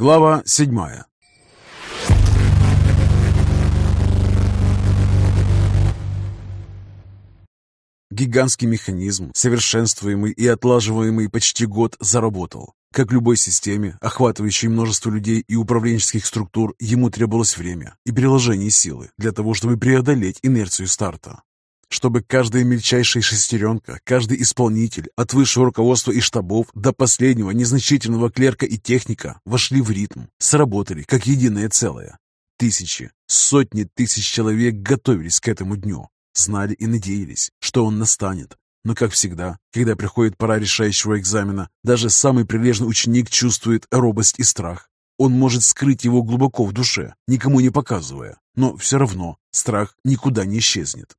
Глава седьмая Гигантский механизм, совершенствуемый и отлаживаемый почти год, заработал. Как любой системе, охватывающей множество людей и управленческих структур, ему требовалось время и приложение силы для того, чтобы преодолеть инерцию старта. Чтобы каждая мельчайшая шестеренка, каждый исполнитель, от высшего руководства и штабов до последнего незначительного клерка и техника, вошли в ритм, сработали как единое целое. Тысячи, сотни тысяч человек готовились к этому дню, знали и надеялись, что он настанет. Но, как всегда, когда приходит пора решающего экзамена, даже самый прилежный ученик чувствует робость и страх. Он может скрыть его глубоко в душе, никому не показывая, но все равно страх никуда не исчезнет.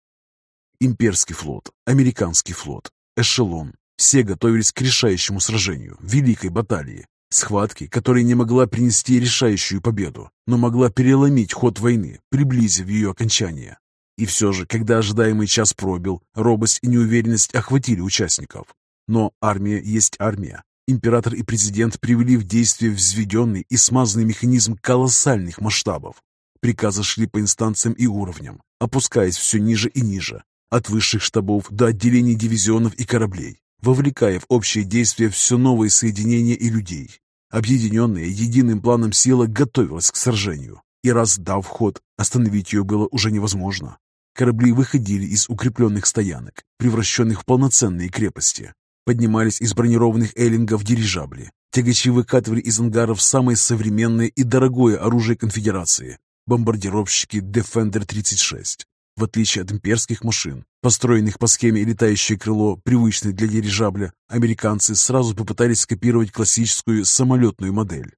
Имперский флот, американский флот, эшелон – все готовились к решающему сражению, великой баталии, схватке, которая не могла принести решающую победу, но могла переломить ход войны, приблизив ее окончание. И все же, когда ожидаемый час пробил, робость и неуверенность охватили участников. Но армия есть армия. Император и президент привели в действие взведенный и смазанный механизм колоссальных масштабов. Приказы шли по инстанциям и уровням, опускаясь все ниже и ниже, от высших штабов до отделений дивизионов и кораблей, вовлекая в общее действие все новые соединения и людей. Объединенная единым планом сила готовилась к сражению, и раз дав ход, остановить ее было уже невозможно. Корабли выходили из укрепленных стоянок, превращенных в полноценные крепости. Поднимались из бронированных эллингов дирижабли. Тягачи выкатывали из ангаров самое современное и дорогое оружие конфедерации – бомбардировщики Defender 36. В отличие от имперских машин, построенных по схеме «летающее крыло», привычной для дирижабля, американцы сразу попытались скопировать классическую самолетную модель.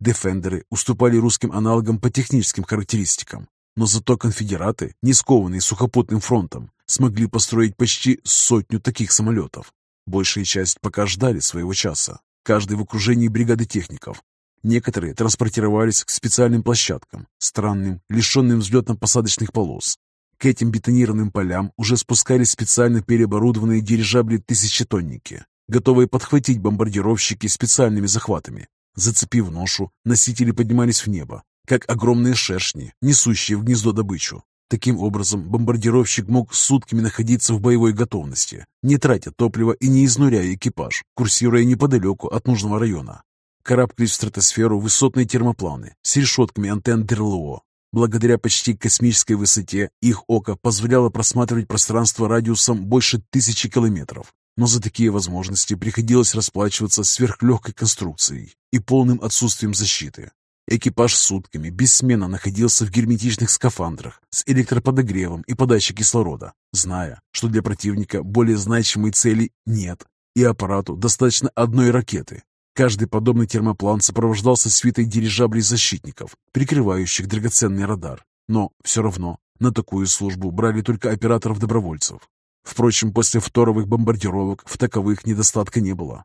Дефендеры уступали русским аналогам по техническим характеристикам, но зато конфедераты, не скованные сухопутным фронтом, смогли построить почти сотню таких самолетов. Большая часть пока ждали своего часа, каждый в окружении бригады техников. Некоторые транспортировались к специальным площадкам, странным, лишенным взлетно-посадочных полос. К этим бетонированным полям уже спускались специально переоборудованные дирижабли-тысячетонники, готовые подхватить бомбардировщики специальными захватами. Зацепив ношу, носители поднимались в небо, как огромные шершни, несущие в гнездо добычу. Таким образом, бомбардировщик мог сутками находиться в боевой готовности, не тратя топлива и не изнуряя экипаж, курсируя неподалеку от нужного района. Карабкались в стратосферу высотные термопланы с решетками антенн ДРЛО. Благодаря почти космической высоте их око позволяло просматривать пространство радиусом больше тысячи километров. Но за такие возможности приходилось расплачиваться сверхлегкой конструкцией и полным отсутствием защиты. Экипаж сутками бессменно находился в герметичных скафандрах с электроподогревом и подачей кислорода, зная, что для противника более значимой цели нет, и аппарату достаточно одной ракеты. Каждый подобный термоплан сопровождался свитой дирижаблей защитников, прикрывающих драгоценный радар. Но все равно на такую службу брали только операторов-добровольцев. Впрочем, после второвых бомбардировок в таковых недостатка не было.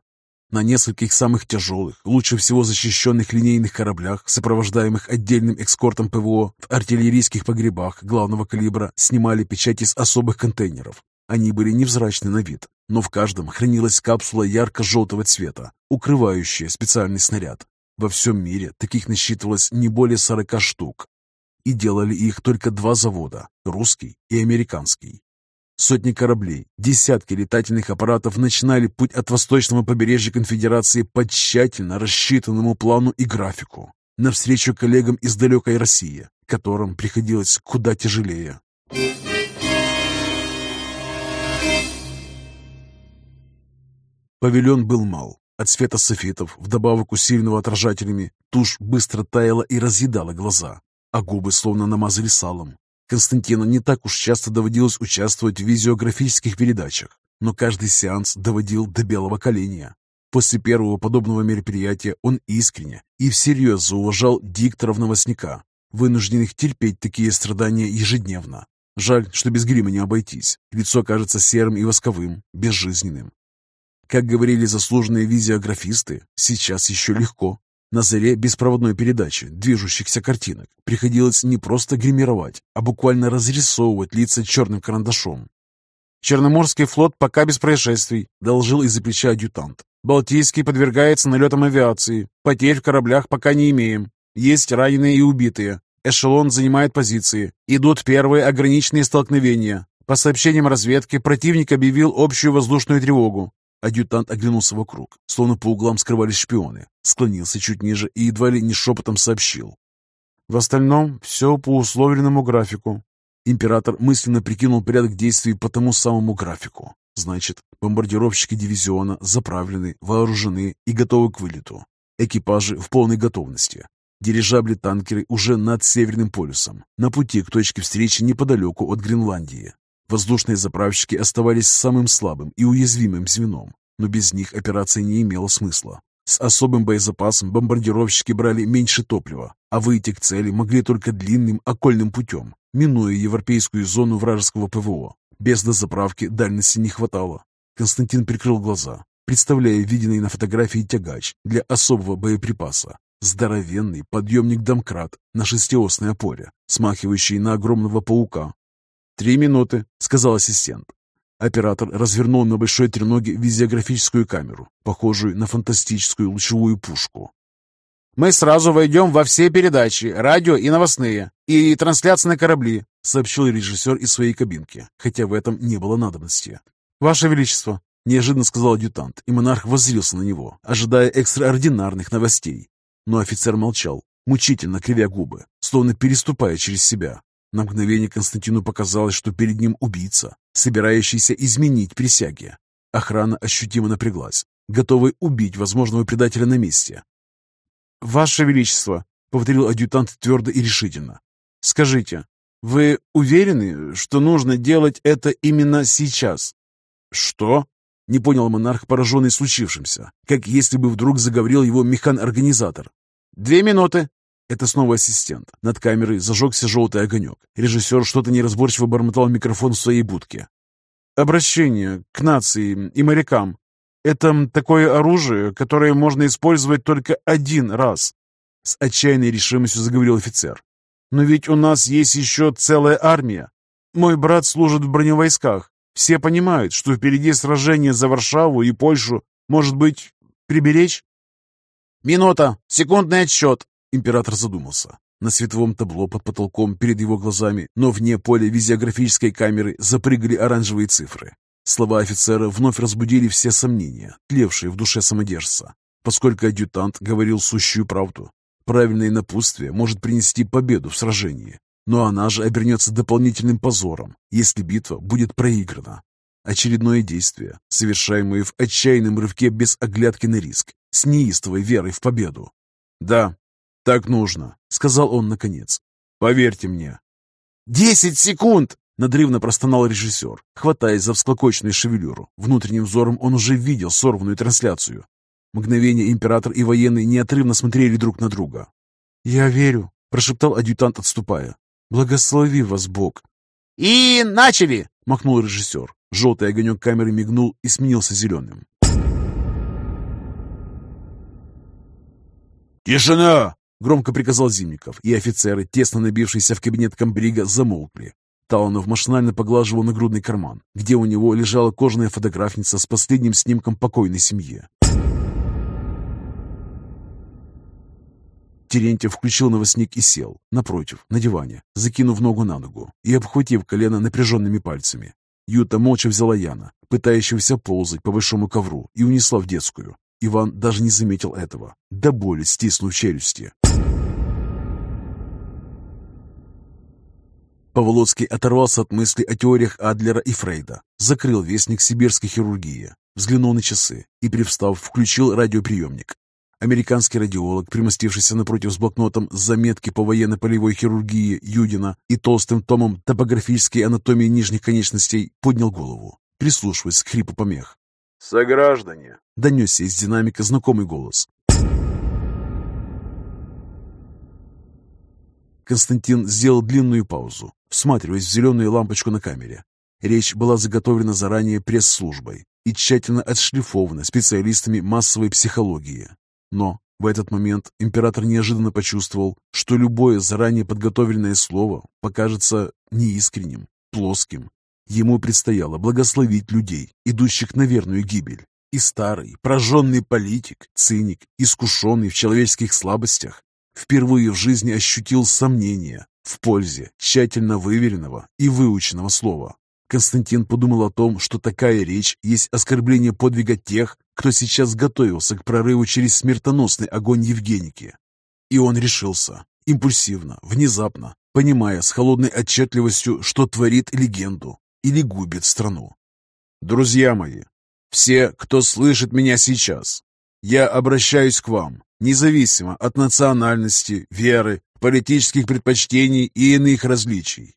На нескольких самых тяжелых, лучше всего защищенных линейных кораблях, сопровождаемых отдельным экскортом ПВО, в артиллерийских погребах главного калибра снимали печати с особых контейнеров. Они были невзрачны на вид, но в каждом хранилась капсула ярко-желтого цвета, укрывающая специальный снаряд. Во всем мире таких насчитывалось не более 40 штук. И делали их только два завода – русский и американский. Сотни кораблей, десятки летательных аппаратов начинали путь от восточного побережья конфедерации по тщательно рассчитанному плану и графику, навстречу коллегам из далекой России, которым приходилось куда тяжелее. Павильон был мал. От света софитов, вдобавок усиленного отражателями, тушь быстро таяла и разъедала глаза, а губы словно намазали салом. Константину не так уж часто доводилось участвовать в видеографических передачах, но каждый сеанс доводил до белого коленя. После первого подобного мероприятия он искренне и всерьез зауважал дикторов-новостника, вынужденных терпеть такие страдания ежедневно. Жаль, что без грима не обойтись. Лицо кажется серым и восковым, безжизненным. Как говорили заслуженные видеографисты, сейчас еще легко. На заре беспроводной передачи движущихся картинок приходилось не просто гримировать, а буквально разрисовывать лица черным карандашом. «Черноморский флот пока без происшествий», — доложил из-за плеча адъютант. Балтийский подвергается налетам авиации. Потерь в кораблях пока не имеем. Есть раненые и убитые. Эшелон занимает позиции. Идут первые ограниченные столкновения. По сообщениям разведки, противник объявил общую воздушную тревогу. Адъютант оглянулся вокруг, словно по углам скрывались шпионы. Склонился чуть ниже и едва ли не шепотом сообщил. В остальном все по условленному графику. Император мысленно прикинул порядок действий по тому самому графику. Значит, бомбардировщики дивизиона заправлены, вооружены и готовы к вылету. Экипажи в полной готовности. Дирижабли-танкеры уже над Северным полюсом, на пути к точке встречи неподалеку от Гренландии. Воздушные заправщики оставались самым слабым и уязвимым звеном, но без них операция не имела смысла. С особым боезапасом бомбардировщики брали меньше топлива, а выйти к цели могли только длинным окольным путем, минуя европейскую зону вражеского ПВО. Без дозаправки дальности не хватало. Константин прикрыл глаза, представляя виденный на фотографии тягач для особого боеприпаса. Здоровенный подъемник-домкрат на шестиосной опоре, смахивающий на огромного паука. «Три минуты», — сказал ассистент. Оператор развернул на большой треноге визиографическую камеру, похожую на фантастическую лучевую пушку. «Мы сразу войдем во все передачи, радио и новостные, и трансляции на корабли», сообщил режиссер из своей кабинки, хотя в этом не было надобности. «Ваше Величество», — неожиданно сказал адъютант, и монарх воззрился на него, ожидая экстраординарных новостей. Но офицер молчал, мучительно кривя губы, словно переступая через себя. На мгновение Константину показалось, что перед ним убийца, собирающийся изменить присяги. Охрана ощутимо напряглась, готовый убить возможного предателя на месте. «Ваше Величество», — повторил адъютант твердо и решительно, — «скажите, вы уверены, что нужно делать это именно сейчас?» «Что?» — не понял монарх, пораженный случившимся, как если бы вдруг заговорил его механ-организатор. «Две минуты», это снова ассистент. Над камерой зажегся желтый огонек. Режиссер что-то неразборчиво бормотал в микрофон в своей будке. «Обращение к нации и морякам. Это такое оружие, которое можно использовать только один раз», с отчаянной решимостью заговорил офицер. «Но ведь у нас есть еще целая армия. Мой брат служит в броневойсках. Все понимают, что впереди сражение за Варшаву и Польшу. Может быть, приберечь?» «Минута! Секундный отсчет!» Император задумался. На световом табло под потолком перед его глазами, но вне поля визиографической камеры запрыгали оранжевые цифры. Слова офицера вновь разбудили все сомнения, тлевшие в душе самодержца, поскольку адъютант говорил сущую правду. Правильное напутствие может принести победу в сражении, но она же обернется дополнительным позором, если битва будет проиграна. Очередное действие, совершаемое в отчаянном рывке без оглядки на риск, с неистовой верой в победу. Да, «Так нужно», — сказал он наконец. «Поверьте мне». «Десять секунд!» — надрывно простонал режиссер, хватаясь за всклокоченную шевелюру. Внутренним взором он уже видел сорванную трансляцию. Мгновение император и военный неотрывно смотрели друг на друга. «Я верю», — прошептал адъютант, отступая. «Благослови вас Бог». «И начали!» — махнул режиссер. Желтый огонек камеры мигнул и сменился зеленым. «Тишина!» Громко приказал Зимников, и офицеры, тесно набившиеся в кабинет комбрига, замолкли. Таланов машинально поглаживал нагрудный карман, где у него лежала кожаная фотографница с последним снимком покойной семьи. Терентьев включил новостник и сел, напротив, на диване, закинув ногу на ногу и обхватив колено напряженными пальцами. Юта молча взяла Яна, пытающегося ползать по большому ковру, и унесла в детскую. Иван даже не заметил этого, до боли стиснув челюсти. Поволоцкий оторвался от мыслей о теориях Адлера и Фрейда, закрыл вестник сибирской хирургии, взглянул на часы и, привстав, включил радиоприемник. Американский радиолог, примостившийся напротив с блокнотом заметки по военно-полевой хирургии Юдина и толстым томом топографической анатомии нижних конечностей, поднял голову, прислушиваясь к хрипу помех. «Сограждане!» — донесся из динамика знакомый голос. Константин сделал длинную паузу, всматриваясь в зеленую лампочку на камере. Речь была заготовлена заранее пресс-службой и тщательно отшлифована специалистами массовой психологии. Но в этот момент император неожиданно почувствовал, что любое заранее подготовленное слово покажется неискренним, плоским. Ему предстояло благословить людей, идущих на верную гибель. И старый, прожженный политик, циник, искушенный в человеческих слабостях, впервые в жизни ощутил сомнения в пользе тщательно выверенного и выученного слова. Константин подумал о том, что такая речь есть оскорбление подвига тех, кто сейчас готовился к прорыву через смертоносный огонь Евгеники. И он решился, импульсивно, внезапно, понимая с холодной отчетливостью, что творит легенду или губит страну. «Друзья мои, все, кто слышит меня сейчас, я обращаюсь к вам, независимо от национальности, веры, политических предпочтений и иных различий.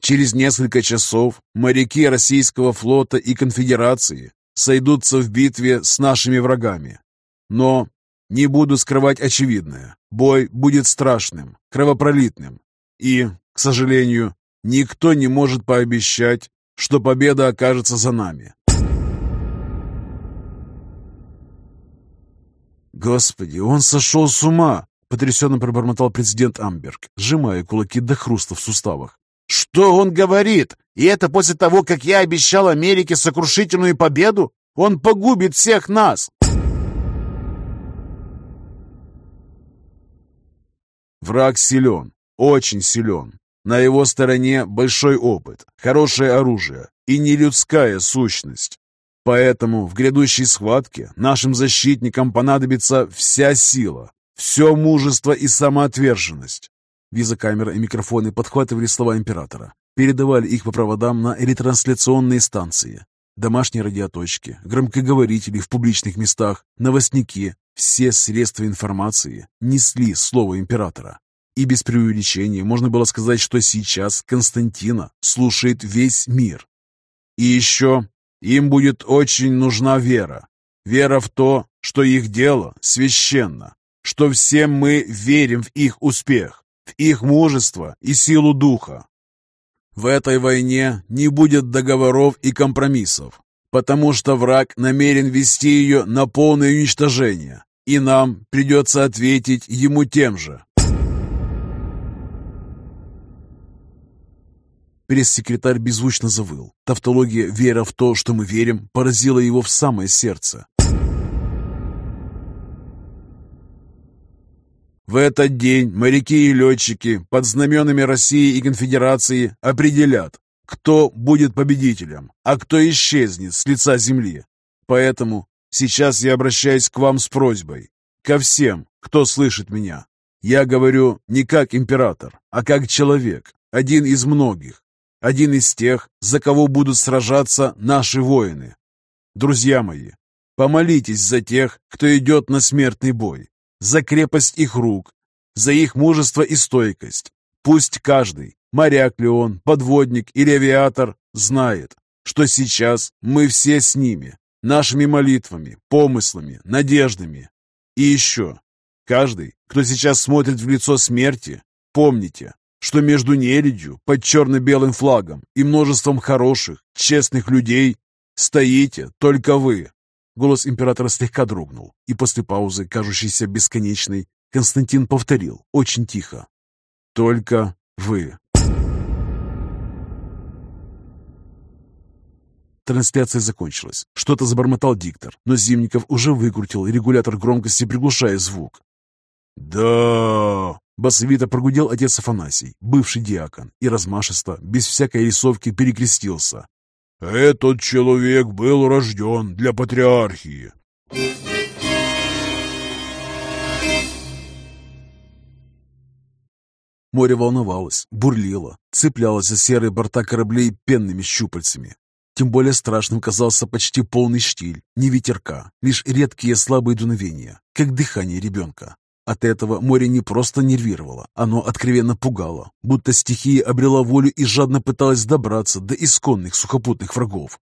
Через несколько часов моряки российского флота и конфедерации сойдутся в битве с нашими врагами. Но не буду скрывать очевидное. Бой будет страшным, кровопролитным. И, к сожалению, никто не может пообещать, что победа окажется за нами. «Господи, он сошел с ума!» — потрясенно пробормотал президент Амберг, сжимая кулаки до хруста в суставах. «Что он говорит? И это после того, как я обещал Америке сокрушительную победу? Он погубит всех нас!» Враг силен, очень силен. На его стороне большой опыт, хорошее оружие и нелюдская сущность. Поэтому в грядущей схватке нашим защитникам понадобится вся сила, все мужество и самоотверженность. Визокамера и микрофоны подхватывали слова императора, передавали их по проводам на ретрансляционные станции. Домашние радиоточки, громкоговорители в публичных местах, новостники, все средства информации несли слово императора. И без преувеличения можно было сказать, что сейчас Константина слушает весь мир. И еще им будет очень нужна вера. Вера в то, что их дело священно, что все мы верим в их успех, в их мужество и силу духа. В этой войне не будет договоров и компромиссов, потому что враг намерен вести ее на полное уничтожение, и нам придется ответить ему тем же. Пресс-секретарь беззвучно завыл. Тавтология «вера в то, что мы верим» поразила его в самое сердце. В этот день моряки и летчики под знаменами России и Конфедерации определят, кто будет победителем, а кто исчезнет с лица земли. Поэтому сейчас я обращаюсь к вам с просьбой, ко всем, кто слышит меня. Я говорю не как император, а как человек, один из многих, один из тех, за кого будут сражаться наши воины. Друзья мои, помолитесь за тех, кто идет на смертный бой, за крепость их рук, за их мужество и стойкость. Пусть каждый, моряк ли он, подводник или авиатор, знает, что сейчас мы все с ними, нашими молитвами, помыслами, надеждами. И еще, каждый, кто сейчас смотрит в лицо смерти, помните, что между нелюдью под черно-белым флагом и множеством хороших, честных людей стоите только вы. Голос императора слегка дрогнул, и после паузы, кажущейся бесконечной, Константин повторил очень тихо. «Только вы». Трансляция закончилась. Что-то забормотал диктор, но Зимников уже выкрутил регулятор громкости, приглушая звук. «Да!» Басовито прогудел отец Афанасий, бывший диакон, и размашисто, без всякой рисовки, перекрестился. «Этот человек был рожден для патриархии». Море волновалось, бурлило, цеплялось за серые борта кораблей пенными щупальцами. Тем более страшным казался почти полный штиль, не ветерка, лишь редкие слабые дуновения, как дыхание ребенка. От этого море не просто нервировало, оно откровенно пугало, будто стихия обрела волю и жадно пыталась добраться до исконных сухопутных врагов.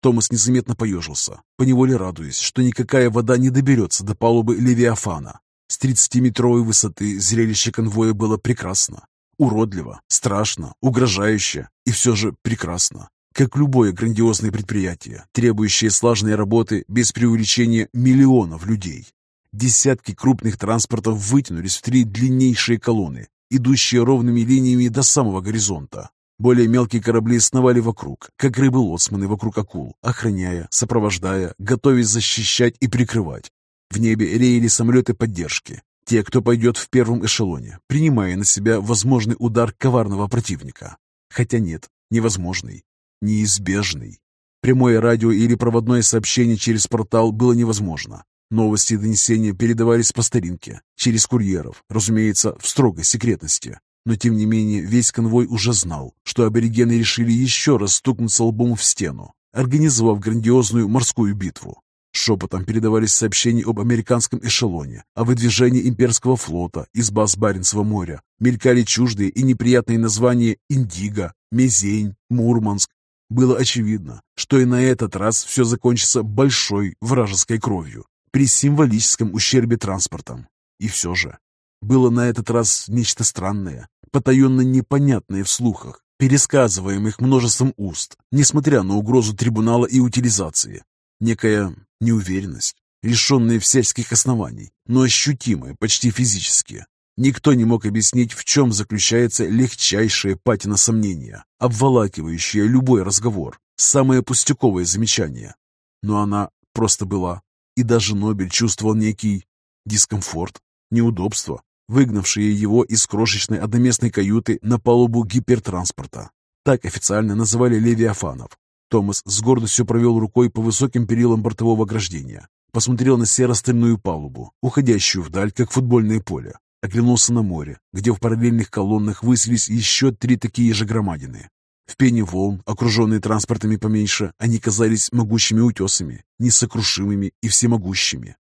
Томас незаметно поежился, поневоле радуясь, что никакая вода не доберется до палубы Левиафана. С 30-метровой высоты зрелище конвоя было прекрасно. Уродливо, страшно, угрожающе и все же прекрасно. Как любое грандиозное предприятие, требующее слаженной работы без преувеличения миллионов людей. Десятки крупных транспортов вытянулись в три длиннейшие колонны, идущие ровными линиями до самого горизонта. Более мелкие корабли сновали вокруг, как рыбы-лоцманы вокруг акул, охраняя, сопровождая, готовясь защищать и прикрывать. В небе реяли самолеты поддержки. Те, кто пойдет в первом эшелоне, принимая на себя возможный удар коварного противника. Хотя нет, невозможный, неизбежный. Прямое радио или проводное сообщение через портал было невозможно. Новости и донесения передавались по старинке, через курьеров, разумеется, в строгой секретности. Но тем не менее весь конвой уже знал, что аборигены решили еще раз стукнуться лбом в стену, организовав грандиозную морскую битву. Шепотом передавались сообщения об американском эшелоне, о выдвижении имперского флота из баз Баренцева моря. Мелькали чуждые и неприятные названия «Индиго», «Мезень», «Мурманск». Было очевидно, что и на этот раз все закончится большой вражеской кровью при символическом ущербе транспортом. И все же было на этот раз нечто странное, потаенно непонятное в слухах, пересказываемых множеством уст, несмотря на угрозу трибунала и утилизации. Некая неуверенность, лишенная всяческих оснований, но ощутимая почти физически. Никто не мог объяснить, в чем заключается легчайшее патина сомнения, обволакивающее любой разговор, самое пустяковое замечание. Но она просто была, и даже Нобель чувствовал некий дискомфорт, неудобство, выгнавшие его из крошечной одноместной каюты на палубу гипертранспорта. Так официально называли левиафанов. Томас с гордостью провел рукой по высоким перилам бортового ограждения, посмотрел на серо-стальную палубу, уходящую вдаль, как футбольное поле, оглянулся на море, где в параллельных колоннах высились еще три такие же громадины. В пене волн, окруженные транспортами поменьше, они казались могучими утесами, несокрушимыми и всемогущими.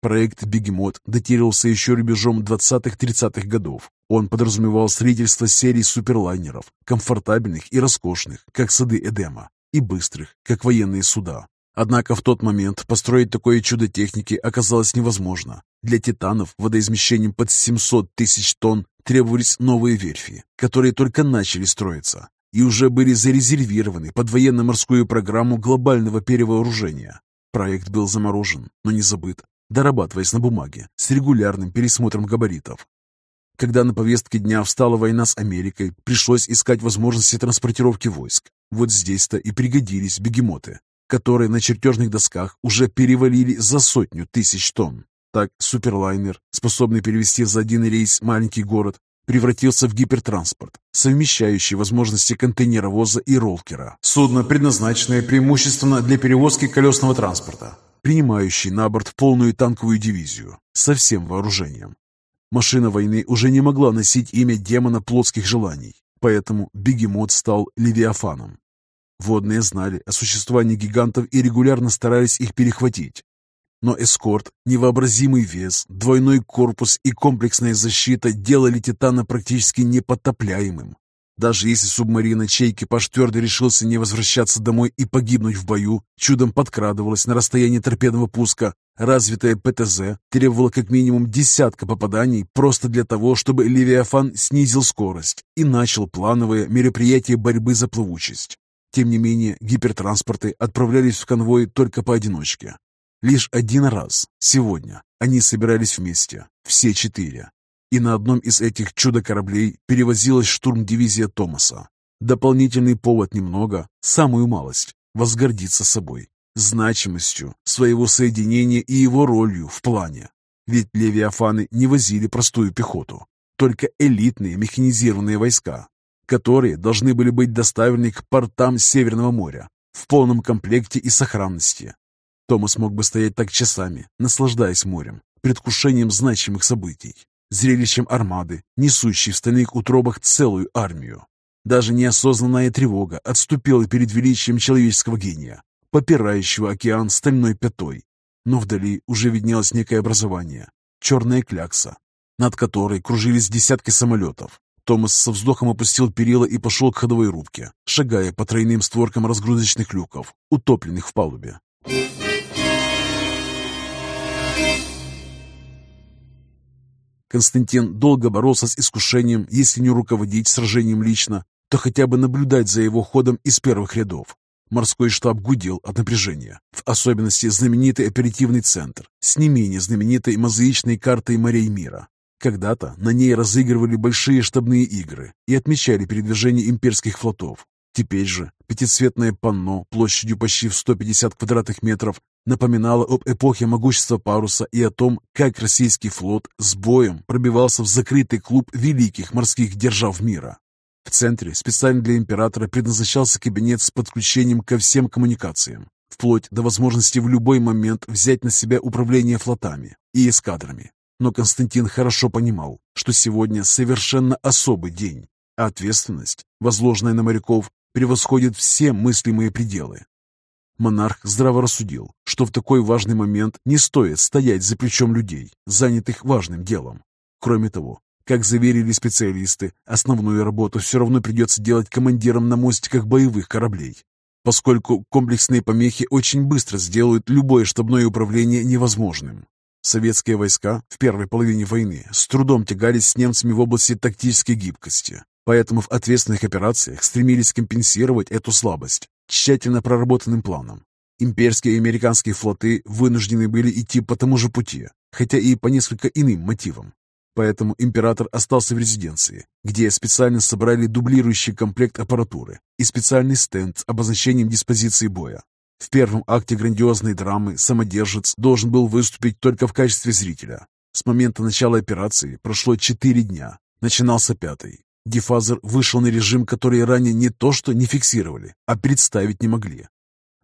Проект «Бегемот» датировался еще рубежом 20-30-х годов. Он подразумевал строительство серий суперлайнеров, комфортабельных и роскошных, как сады Эдема, и быстрых, как военные суда. Однако в тот момент построить такое чудо техники оказалось невозможно. Для «Титанов» водоизмещением под 700 тысяч тонн требовались новые верфи, которые только начали строиться и уже были зарезервированы под военно-морскую программу глобального перевооружения. Проект был заморожен, но не забыт дорабатываясь на бумаге, с регулярным пересмотром габаритов. Когда на повестке дня встала война с Америкой, пришлось искать возможности транспортировки войск. Вот здесь-то и пригодились бегемоты, которые на чертежных досках уже перевалили за сотню тысяч тонн. Так суперлайнер, способный перевести за один рейс маленький город, превратился в гипертранспорт, совмещающий возможности контейнеровоза и роллкера. Судно, предназначенное преимущественно для перевозки колесного транспорта принимающий на борт полную танковую дивизию со всем вооружением. Машина войны уже не могла носить имя демона плотских желаний, поэтому бегемот стал Левиафаном. Водные знали о существовании гигантов и регулярно старались их перехватить. Но эскорт, невообразимый вес, двойной корпус и комплексная защита делали Титана практически непотопляемым. Даже если субмарина, чей экипаж решился не возвращаться домой и погибнуть в бою, чудом подкрадывалась на расстоянии торпедного пуска, развитая ПТЗ требовала как минимум десятка попаданий просто для того, чтобы Левиафан снизил скорость и начал плановое мероприятие борьбы за плавучесть. Тем не менее, гипертранспорты отправлялись в конвой только поодиночке. Лишь один раз, сегодня, они собирались вместе, все четыре, и на одном из этих чудо-кораблей перевозилась штурм-дивизия Томаса. Дополнительный повод немного, самую малость, возгордиться собой, значимостью своего соединения и его ролью в плане. Ведь левиафаны не возили простую пехоту, только элитные механизированные войска, которые должны были быть доставлены к портам Северного моря в полном комплекте и сохранности. Томас мог бы стоять так часами, наслаждаясь морем, предвкушением значимых событий зрелищем армады, несущей в стальных утробах целую армию. Даже неосознанная тревога отступила перед величием человеческого гения, попирающего океан стальной пятой. Но вдали уже виднелось некое образование, черная клякса, над которой кружились десятки самолетов. Томас со вздохом опустил перила и пошел к ходовой рубке, шагая по тройным створкам разгрузочных люков, утопленных в палубе. Константин долго боролся с искушением, если не руководить сражением лично, то хотя бы наблюдать за его ходом из первых рядов. Морской штаб гудел от напряжения, в особенности знаменитый оперативный центр с не менее знаменитой мозаичной картой морей мира. Когда-то на ней разыгрывали большие штабные игры и отмечали передвижение имперских флотов. Теперь же пятицветное панно площадью почти в 150 квадратных метров напоминало об эпохе могущества паруса и о том, как российский флот с боем пробивался в закрытый клуб великих морских держав мира. В центре специально для императора предназначался кабинет с подключением ко всем коммуникациям, вплоть до возможности в любой момент взять на себя управление флотами и эскадрами. Но Константин хорошо понимал, что сегодня совершенно особый день, а ответственность, возложенная на моряков, превосходит все мыслимые пределы. Монарх здраво рассудил, что в такой важный момент не стоит стоять за плечом людей, занятых важным делом. Кроме того, как заверили специалисты, основную работу все равно придется делать командирам на мостиках боевых кораблей, поскольку комплексные помехи очень быстро сделают любое штабное управление невозможным. Советские войска в первой половине войны с трудом тягались с немцами в области тактической гибкости, поэтому в ответственных операциях стремились компенсировать эту слабость тщательно проработанным планом. Имперские и американские флоты вынуждены были идти по тому же пути, хотя и по несколько иным мотивам. Поэтому император остался в резиденции, где специально собрали дублирующий комплект аппаратуры и специальный стенд с обозначением диспозиции боя. В первом акте грандиозной драмы самодержец должен был выступить только в качестве зрителя. С момента начала операции прошло четыре дня. Начинался пятый. Дефазер вышел на режим, который ранее не то что не фиксировали, а представить не могли.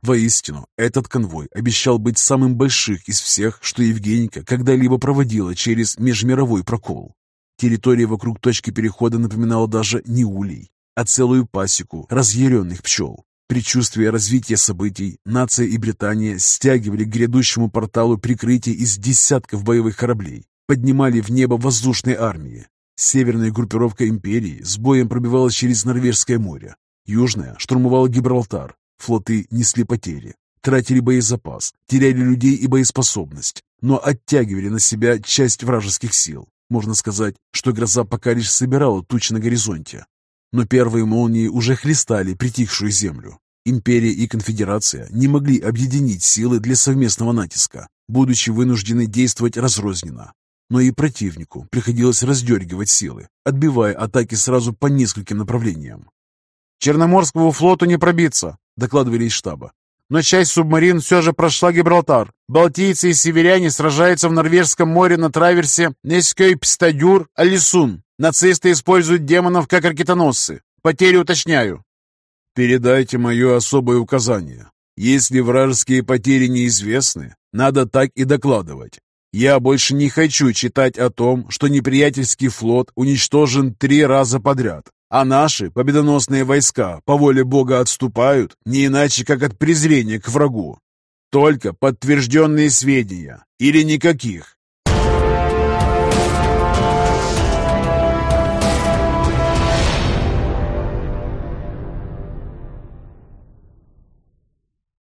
Воистину, этот конвой обещал быть самым большим из всех, что Евгеника когда-либо проводила через межмировой прокол. Территория вокруг точки перехода напоминала даже не улей, а целую пасеку разъяренных пчел. Предчувствие развития событий, нация и Британия стягивали к грядущему порталу прикрытие из десятков боевых кораблей, поднимали в небо воздушные армии. Северная группировка империи с боем пробивалась через Норвежское море. Южная штурмовала Гибралтар, Флоты несли потери, тратили боезапас, теряли людей и боеспособность, но оттягивали на себя часть вражеских сил. Можно сказать, что гроза пока лишь собирала тучи на горизонте. Но первые молнии уже хлестали притихшую землю. Империя и конфедерация не могли объединить силы для совместного натиска, будучи вынуждены действовать разрозненно. Но и противнику приходилось раздергивать силы, отбивая атаки сразу по нескольким направлениям. «Черноморскому флоту не пробиться», докладывали из штаба. Но часть субмарин все же прошла Гибралтар. Балтийцы и северяне сражаются в Норвежском море на траверсе Нескёйпстадюр, Алисун. Нацисты используют демонов как ракетоносцы. Потери уточняю. Передайте мое особое указание. Если вражеские потери неизвестны, надо так и докладывать. Я больше не хочу читать о том, что неприятельский флот уничтожен три раза подряд, а наши победоносные войска по воле Бога отступают, не иначе как от презрения к врагу. Только подтвержденные сведения или никаких.